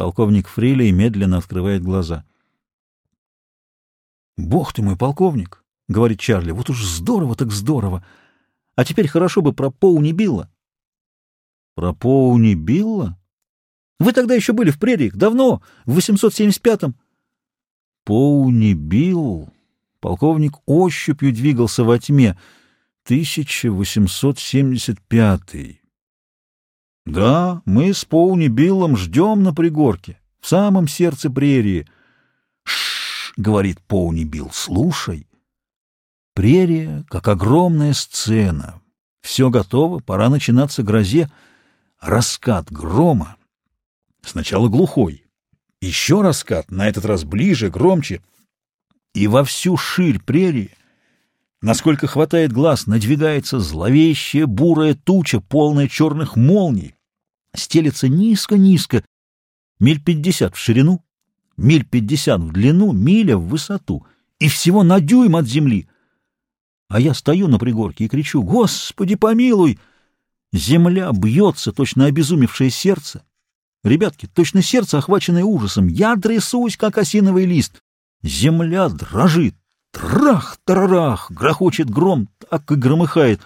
Полковник Фрилей медленно открывает глаза. «Бог ты мой полковник!» — говорит Чарли. «Вот уж здорово так здорово! А теперь хорошо бы про Поуни Билла». «Про Поуни Билла?» «Вы тогда еще были в прериях, давно, в 875-м». «Поуни Билл...» Полковник ощупью двигался во тьме. 1875 Да, мы с Поуни Биллом ждем на пригорке, в самом сердце прерии. Шш, говорит Поуни Билл, слушай. Прерия, как огромная сцена. Все готово, пора начинаться грозе. Раскат грома. Сначала глухой. Еще раскат, на этот раз ближе, громче. И во всю ширь прерии Насколько хватает глаз, надвигается зловещая бурая туча, полная черных молний. Стелется низко-низко, миль пятьдесят в ширину, миль пятьдесят в длину, миля в высоту, и всего на дюйм от земли. А я стою на пригорке и кричу «Господи, помилуй!» Земля бьется, точно обезумевшее сердце. Ребятки, точно сердце, охваченное ужасом. Я трясусь, как осиновый лист. Земля дрожит. Трах-тарарах! Грохочет гром, так и громыхает.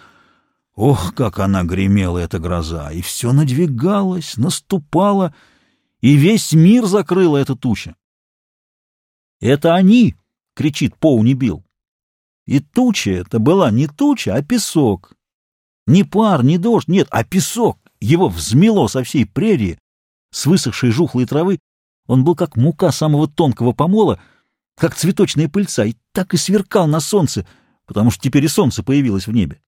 Ох, как она гремела, эта гроза! И все надвигалось, наступало, и весь мир закрыла эта туча. «Это они!» — кричит Поуни Билл. И туча это была не туча, а песок. Не пар, не дождь, нет, а песок. Его взмело со всей прерии, с высохшей жухлой травы. Он был как мука самого тонкого помола — как цветочная пыльца, и так и сверкал на солнце, потому что теперь и солнце появилось в небе.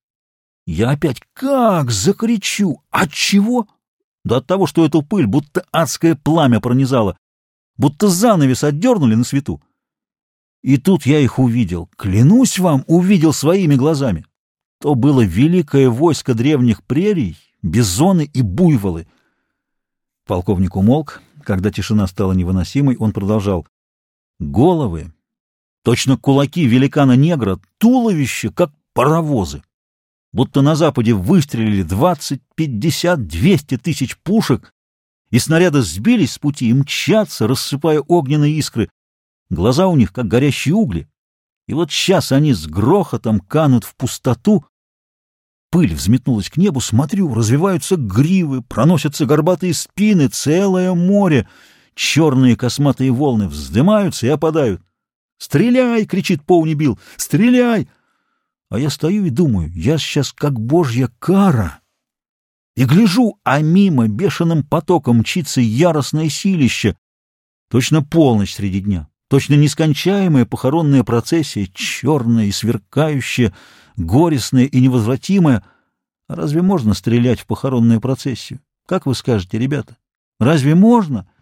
Я опять как закричу! От чего? Да от того, что эту пыль будто адское пламя пронизало, будто занавес отдернули на свету. И тут я их увидел, клянусь вам, увидел своими глазами. То было великое войско древних прерий, бизоны и буйволы. Полковник умолк. Когда тишина стала невыносимой, он продолжал. Головы, точно кулаки великана-негра, туловище, как паровозы. Будто на Западе выстрелили двадцать, пятьдесят, двести тысяч пушек, и снаряды сбились с пути и мчатся, рассыпая огненные искры. Глаза у них, как горящие угли. И вот сейчас они с грохотом канут в пустоту. Пыль взметнулась к небу, смотрю, развиваются гривы, проносятся горбатые спины, целое море — Черные косматые волны вздымаются и опадают. «Стреляй!» — кричит Поуни Билл. «Стреляй!» А я стою и думаю, я сейчас как божья кара. И гляжу, а мимо бешеным потоком мчится яростное силище. Точно полночь среди дня, точно нескончаемая похоронная процессия, черная и сверкающая, горестная и невозвратимая. А разве можно стрелять в похоронную процессию? Как вы скажете, ребята? Разве можно? —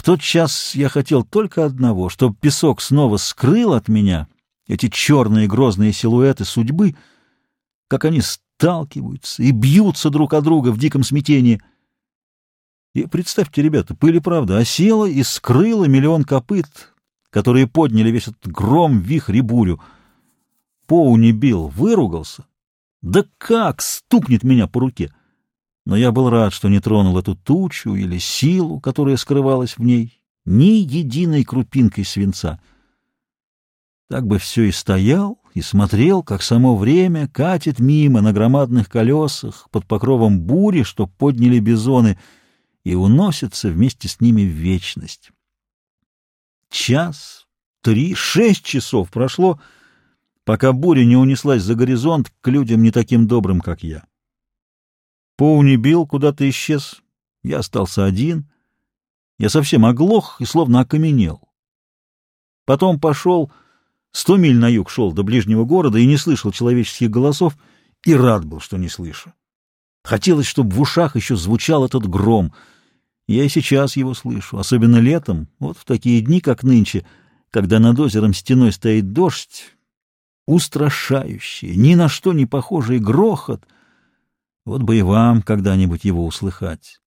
в тот час я хотел только одного, чтобы песок снова скрыл от меня эти черные грозные силуэты судьбы, как они сталкиваются и бьются друг о друга в диком смятении. И представьте, ребята, пыль и правда осела и скрыла миллион копыт, которые подняли весь этот гром, вихрь и бурю. Поуни Билл выругался. Да как стукнет меня по руке! Но я был рад, что не тронул эту тучу или силу, которая скрывалась в ней, ни единой крупинкой свинца. Так бы все и стоял, и смотрел, как само время катит мимо на громадных колесах под покровом бури, что подняли бизоны, и уносится вместе с ними в вечность. Час, три, шесть часов прошло, пока буря не унеслась за горизонт к людям не таким добрым, как я. Поуни Билл куда-то исчез. Я остался один. Я совсем оглох и словно окаменел. Потом пошел, сто миль на юг шел до ближнего города и не слышал человеческих голосов, и рад был, что не слышу. Хотелось, чтобы в ушах еще звучал этот гром. Я и сейчас его слышу, особенно летом, вот в такие дни, как нынче, когда над озером стеной стоит дождь, устрашающий, ни на что не похожий грохот — вот бы и вам когда-нибудь его услыхать.